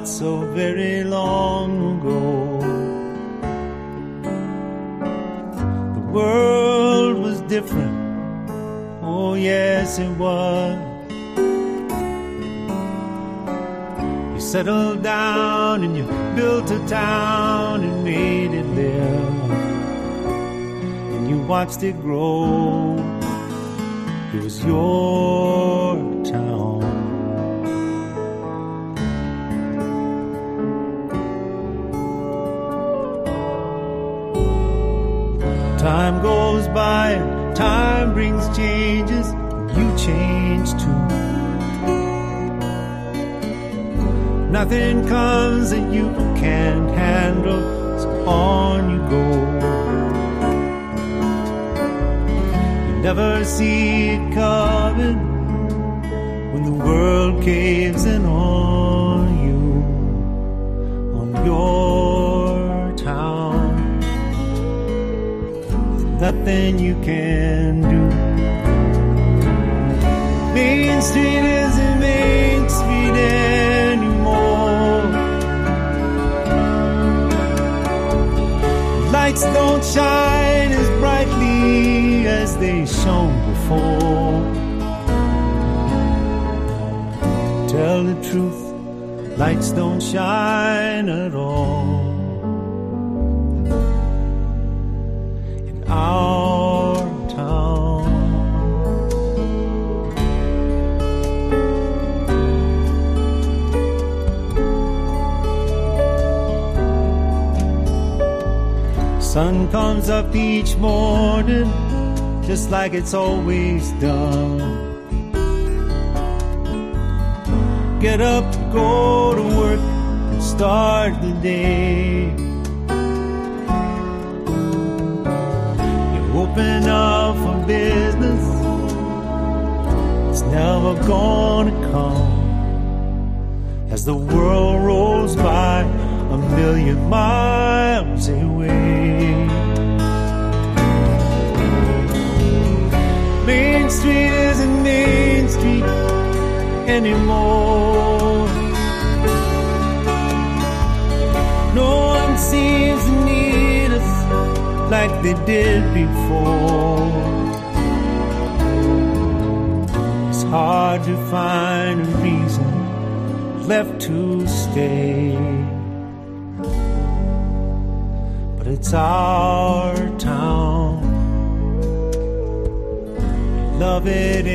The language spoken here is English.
not so very long ago. The world was different, oh, yes, it was. You settled down and you built a town and made it live. And you watched it grow. It was your Time goes by, time brings changes, you change too. Nothing comes that you can't handle, so on you go. You never see it coming when the world caves in on you, on your nothing you can do. Main Street isn't Main Street anymore. Lights don't shine as brightly as they shone before. Tell the truth, lights don't shine at all. Sun comes up each morning just like it's always done. Get up, go to work, and start the day. You open up for business, it's never gonna come as the world rolls by a million miles away. Main Street isn't Main Street anymore. No one seems to need us like they did before. It's hard to find a reason left to stay. But it's our town. Love it